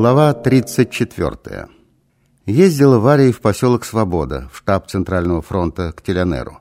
Глава 34. Ездила Варя в поселок Свобода, в штаб Центрального фронта к Теленеру.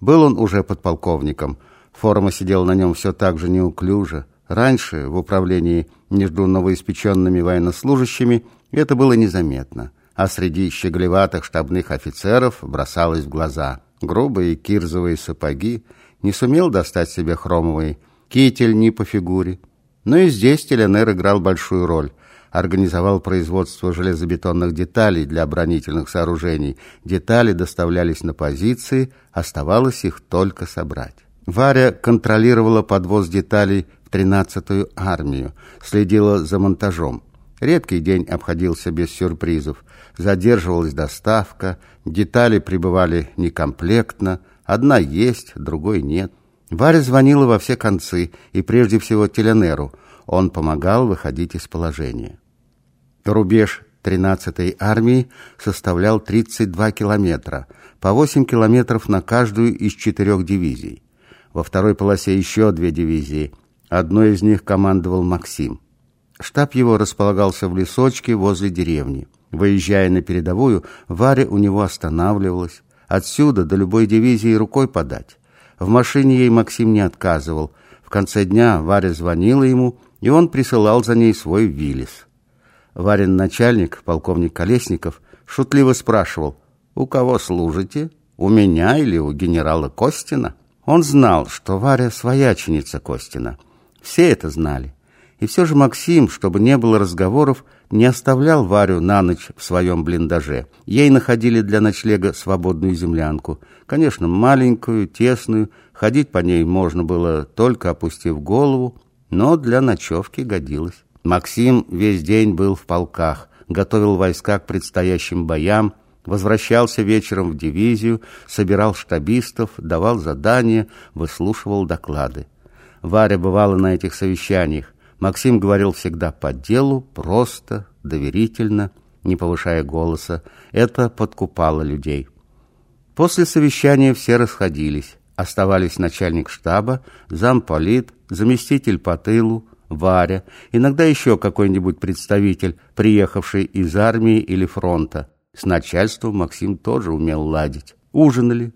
Был он уже подполковником. Форма сидела на нем все так же неуклюже. Раньше, в управлении между новоиспеченными военнослужащими, это было незаметно. А среди щеголеватых штабных офицеров бросалось в глаза. Грубые кирзовые сапоги, не сумел достать себе хромовый китель не по фигуре. Но и здесь Теленер играл большую роль организовал производство железобетонных деталей для оборонительных сооружений. Детали доставлялись на позиции, оставалось их только собрать. Варя контролировала подвоз деталей в 13-ю армию, следила за монтажом. Редкий день обходился без сюрпризов. Задерживалась доставка, детали прибывали некомплектно, одна есть, другой нет. Варя звонила во все концы, и прежде всего Теленеру. Он помогал выходить из положения. Рубеж 13-й армии составлял 32 километра, по 8 километров на каждую из четырех дивизий. Во второй полосе еще две дивизии. Одной из них командовал Максим. Штаб его располагался в лесочке возле деревни. Выезжая на передовую, Варя у него останавливалась. Отсюда до любой дивизии рукой подать. В машине ей Максим не отказывал. В конце дня Варя звонила ему, и он присылал за ней свой Виллис. Варин начальник, полковник Колесников, шутливо спрашивал, «У кого служите? У меня или у генерала Костина?» Он знал, что Варя свояченица Костина. Все это знали. И все же Максим, чтобы не было разговоров, не оставлял Варю на ночь в своем блиндаже. Ей находили для ночлега свободную землянку. Конечно, маленькую, тесную, ходить по ней можно было только опустив голову, но для ночевки годилось. Максим весь день был в полках, готовил войска к предстоящим боям, возвращался вечером в дивизию, собирал штабистов, давал задания, выслушивал доклады. Варя бывала на этих совещаниях. Максим говорил всегда по делу, просто, доверительно, не повышая голоса. Это подкупало людей. После совещания все расходились. Оставались начальник штаба, замполит, заместитель по тылу, Варя, иногда еще какой-нибудь представитель, приехавший из армии или фронта. С начальством Максим тоже умел ладить. Ужинали.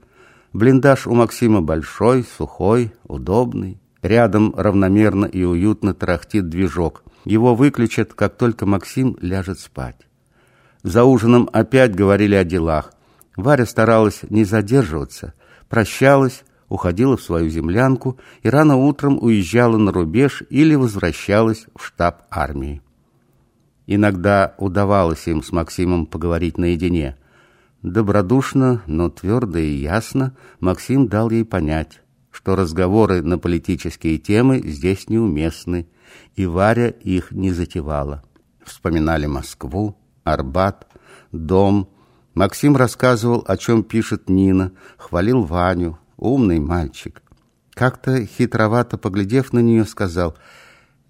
Блиндаж у Максима большой, сухой, удобный. Рядом равномерно и уютно тарахтит движок. Его выключат, как только Максим ляжет спать. За ужином опять говорили о делах. Варя старалась не задерживаться, прощалась, уходила в свою землянку и рано утром уезжала на рубеж или возвращалась в штаб армии. Иногда удавалось им с Максимом поговорить наедине. Добродушно, но твердо и ясно Максим дал ей понять, что разговоры на политические темы здесь неуместны, и Варя их не затевала. Вспоминали Москву, Арбат, дом. Максим рассказывал, о чем пишет Нина, хвалил Ваню, Умный мальчик. Как-то хитровато поглядев на нее, сказал,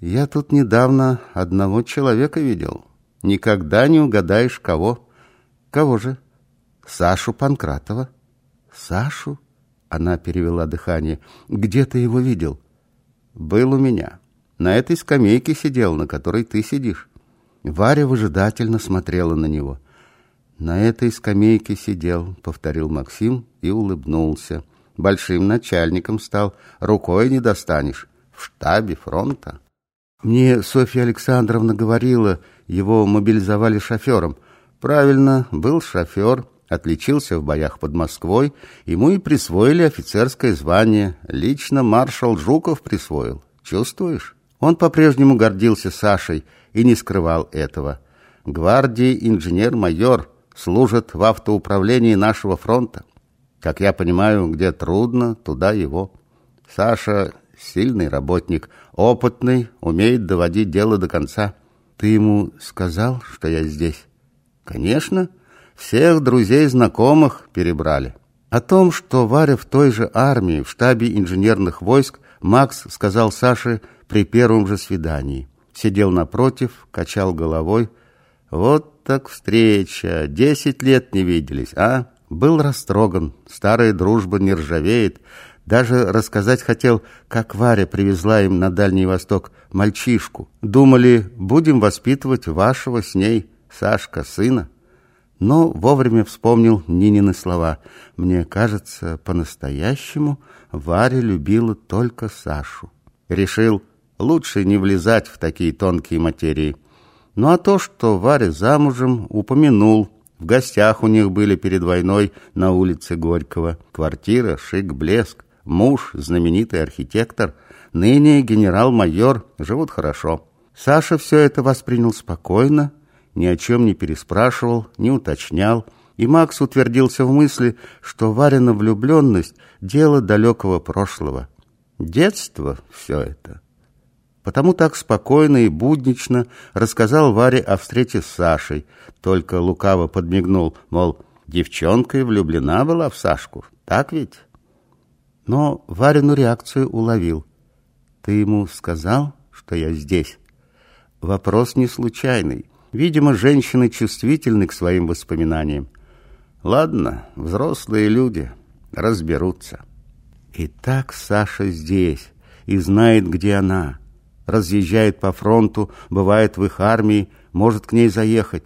«Я тут недавно одного человека видел. Никогда не угадаешь, кого». «Кого же?» «Сашу Панкратова». «Сашу?» Она перевела дыхание. «Где ты его видел?» «Был у меня. На этой скамейке сидел, на которой ты сидишь». Варя выжидательно смотрела на него. «На этой скамейке сидел», — повторил Максим и улыбнулся большим начальником стал, рукой не достанешь, в штабе фронта. Мне Софья Александровна говорила, его мобилизовали шофером. Правильно, был шофер, отличился в боях под Москвой, ему и присвоили офицерское звание. Лично маршал Жуков присвоил. Чувствуешь? Он по-прежнему гордился Сашей и не скрывал этого. Гвардии инженер-майор служит в автоуправлении нашего фронта. Как я понимаю, где трудно, туда его. Саша сильный работник, опытный, умеет доводить дело до конца. Ты ему сказал, что я здесь? Конечно. Всех друзей знакомых перебрали. О том, что Варя в той же армии, в штабе инженерных войск, Макс сказал Саше при первом же свидании. Сидел напротив, качал головой. Вот так встреча. Десять лет не виделись, а? Был растроган, старая дружба не ржавеет, Даже рассказать хотел, как Варя привезла им на Дальний Восток мальчишку. Думали, будем воспитывать вашего с ней, Сашка, сына. Но вовремя вспомнил Нинины слова. Мне кажется, по-настоящему Варя любила только Сашу. Решил, лучше не влезать в такие тонкие материи. Ну а то, что Варя замужем, упомянул. В гостях у них были перед войной на улице Горького. Квартира, шик, блеск. Муж, знаменитый архитектор, ныне генерал-майор, живут хорошо. Саша все это воспринял спокойно, ни о чем не переспрашивал, не уточнял, и Макс утвердился в мысли, что Варина влюбленность – дело далекого прошлого. Детство все это. Потому так спокойно и буднично рассказал Варе о встрече с Сашей, только лукаво подмигнул, мол, девчонка и влюблена была в Сашку, так ведь? Но Варину реакцию уловил. «Ты ему сказал, что я здесь?» Вопрос не случайный. Видимо, женщины чувствительны к своим воспоминаниям. Ладно, взрослые люди разберутся. И так Саша здесь и знает, где она разъезжает по фронту, бывает в их армии, может к ней заехать.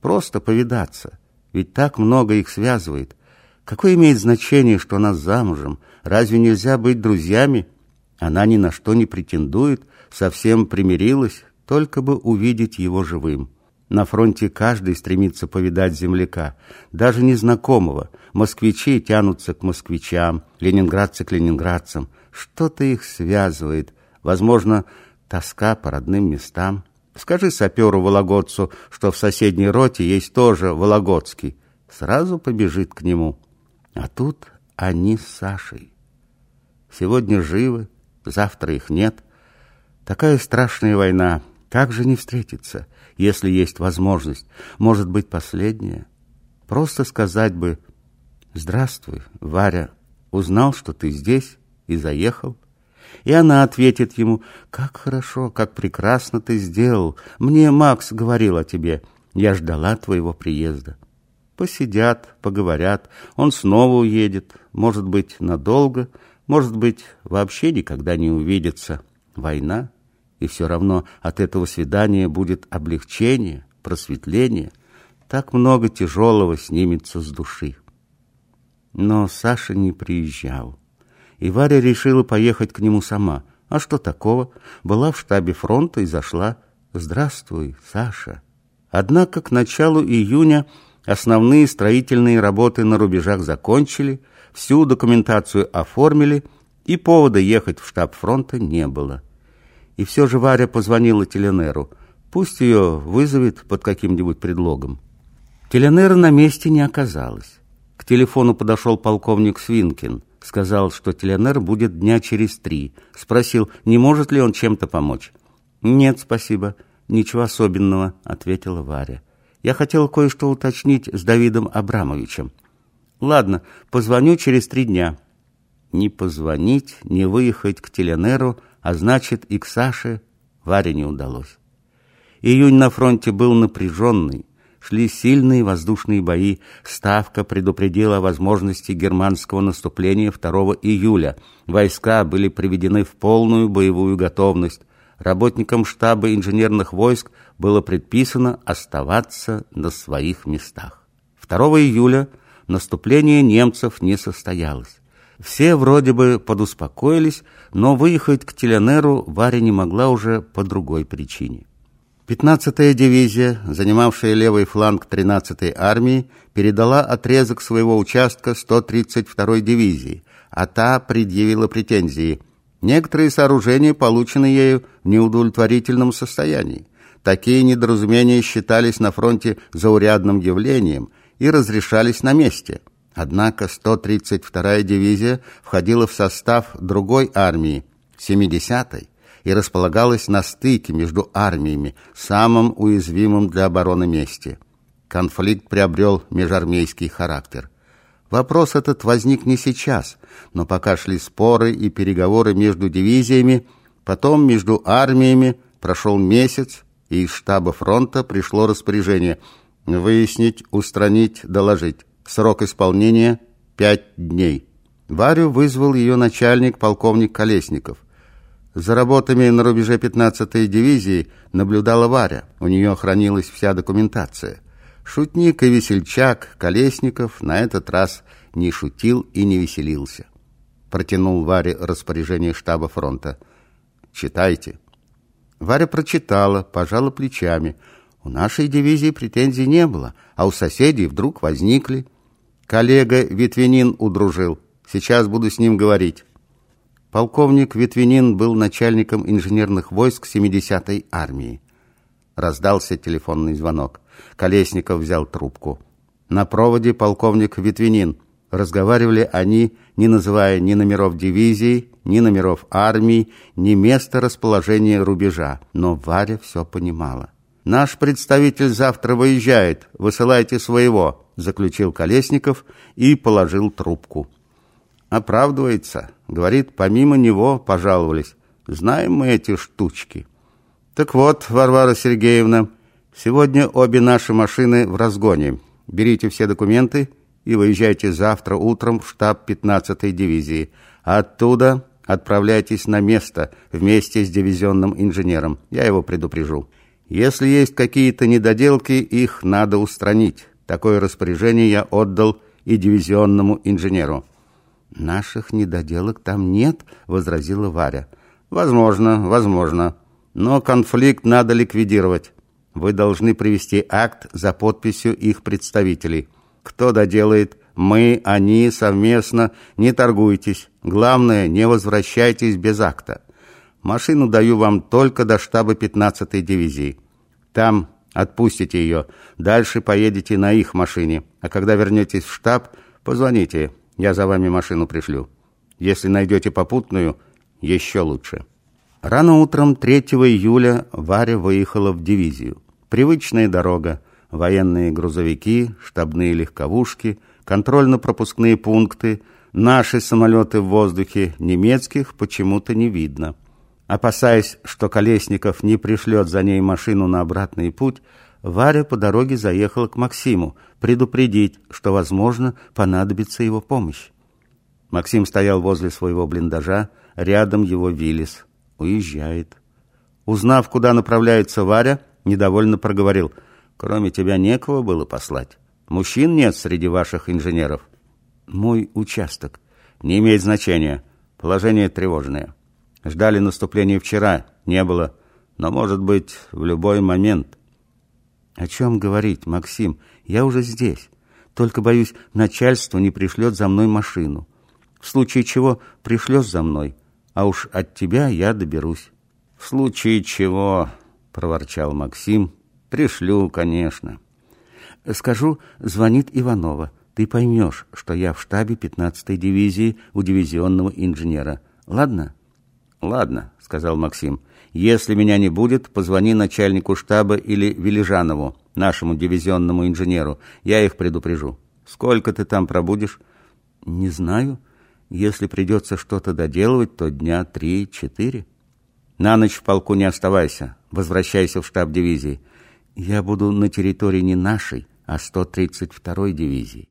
Просто повидаться. Ведь так много их связывает. Какое имеет значение, что она замужем? Разве нельзя быть друзьями? Она ни на что не претендует, совсем примирилась, только бы увидеть его живым. На фронте каждый стремится повидать земляка, даже незнакомого. Москвичи тянутся к москвичам, ленинградцы к ленинградцам. Что-то их связывает. Возможно, тоска по родным местам. Скажи саперу-вологодцу, что в соседней роте есть тоже Вологодский. Сразу побежит к нему. А тут они с Сашей. Сегодня живы, завтра их нет. Такая страшная война. Как же не встретиться, если есть возможность? Может быть, последняя? Просто сказать бы «Здравствуй, Варя, узнал, что ты здесь и заехал». И она ответит ему, «Как хорошо, как прекрасно ты сделал. Мне Макс говорил о тебе. Я ждала твоего приезда». Посидят, поговорят, он снова уедет, может быть, надолго, может быть, вообще никогда не увидится. Война, и все равно от этого свидания будет облегчение, просветление. Так много тяжелого снимется с души. Но Саша не приезжал и Варя решила поехать к нему сама. А что такого? Была в штабе фронта и зашла. «Здравствуй, Саша». Однако к началу июня основные строительные работы на рубежах закончили, всю документацию оформили, и повода ехать в штаб фронта не было. И все же Варя позвонила Теленеру. Пусть ее вызовет под каким-нибудь предлогом. Теленера на месте не оказалось. К телефону подошел полковник Свинкин. Сказал, что Теленер будет дня через три. Спросил, не может ли он чем-то помочь. «Нет, спасибо. Ничего особенного», — ответила Варя. «Я хотел кое-что уточнить с Давидом Абрамовичем». «Ладно, позвоню через три дня». Не позвонить, не выехать к Теленеру, а значит и к Саше Варе не удалось. Июнь на фронте был напряженный шли сильные воздушные бои. Ставка предупредила о возможности германского наступления 2 июля. Войска были приведены в полную боевую готовность. Работникам штаба инженерных войск было предписано оставаться на своих местах. 2 июля наступление немцев не состоялось. Все вроде бы подуспокоились, но выехать к Теленеру Варя не могла уже по другой причине. 15-я дивизия, занимавшая левый фланг 13-й армии, передала отрезок своего участка 132-й дивизии, а та предъявила претензии. Некоторые сооружения получены ею в неудовлетворительном состоянии. Такие недоразумения считались на фронте заурядным явлением и разрешались на месте. Однако 132-я дивизия входила в состав другой армии, 70-й, и располагалась на стыке между армиями, самым уязвимым для обороны месте. Конфликт приобрел межармейский характер. Вопрос этот возник не сейчас, но пока шли споры и переговоры между дивизиями, потом между армиями прошел месяц, и из штаба фронта пришло распоряжение выяснить, устранить, доложить. Срок исполнения – пять дней. Варю вызвал ее начальник, полковник Колесников. За работами на рубеже 15-й дивизии наблюдала Варя. У нее хранилась вся документация. Шутник и весельчак Колесников на этот раз не шутил и не веселился. Протянул Варе распоряжение штаба фронта. «Читайте». Варя прочитала, пожала плечами. У нашей дивизии претензий не было, а у соседей вдруг возникли. Коллега Витвинин удружил. Сейчас буду с ним говорить. Полковник Витвинин был начальником инженерных войск 70-й армии. Раздался телефонный звонок. Колесников взял трубку. На проводе полковник Витвинин. Разговаривали они, не называя ни номеров дивизии, ни номеров армии, ни места расположения рубежа. Но Варя все понимала. «Наш представитель завтра выезжает. Высылайте своего», — заключил Колесников и положил трубку. Оправдывается. Говорит, помимо него пожаловались. Знаем мы эти штучки. Так вот, Варвара Сергеевна, сегодня обе наши машины в разгоне. Берите все документы и выезжайте завтра утром в штаб 15-й дивизии. Оттуда отправляйтесь на место вместе с дивизионным инженером. Я его предупрежу. Если есть какие-то недоделки, их надо устранить. Такое распоряжение я отдал и дивизионному инженеру. «Наших недоделок там нет», — возразила Варя. «Возможно, возможно. Но конфликт надо ликвидировать. Вы должны привести акт за подписью их представителей. Кто доделает? Мы, они, совместно. Не торгуйтесь. Главное, не возвращайтесь без акта. Машину даю вам только до штаба 15-й дивизии. Там отпустите ее. Дальше поедете на их машине. А когда вернетесь в штаб, позвоните. Я за вами машину пришлю. Если найдете попутную, еще лучше». Рано утром 3 июля Варя выехала в дивизию. Привычная дорога, военные грузовики, штабные легковушки, контрольно-пропускные пункты, наши самолеты в воздухе, немецких почему-то не видно. Опасаясь, что Колесников не пришлет за ней машину на обратный путь, Варя по дороге заехала к Максиму, предупредить, что, возможно, понадобится его помощь. Максим стоял возле своего блиндажа, рядом его Виллис. Уезжает. Узнав, куда направляется Варя, недовольно проговорил. «Кроме тебя некого было послать. Мужчин нет среди ваших инженеров». «Мой участок». «Не имеет значения. Положение тревожное. Ждали наступления вчера. Не было. Но, может быть, в любой момент». «О чем говорить, Максим? Я уже здесь. Только, боюсь, начальство не пришлет за мной машину. В случае чего пришлешь за мной, а уж от тебя я доберусь». «В случае чего?» — проворчал Максим. «Пришлю, конечно». «Скажу, звонит Иванова. Ты поймешь, что я в штабе 15-й дивизии у дивизионного инженера. Ладно?» «Ладно», — сказал Максим. Если меня не будет, позвони начальнику штаба или Велижанову, нашему дивизионному инженеру. Я их предупрежу. Сколько ты там пробудешь? Не знаю. Если придется что-то доделывать, то дня три-четыре. На ночь в полку не оставайся. Возвращайся в штаб дивизии. Я буду на территории не нашей, а 132-й дивизии.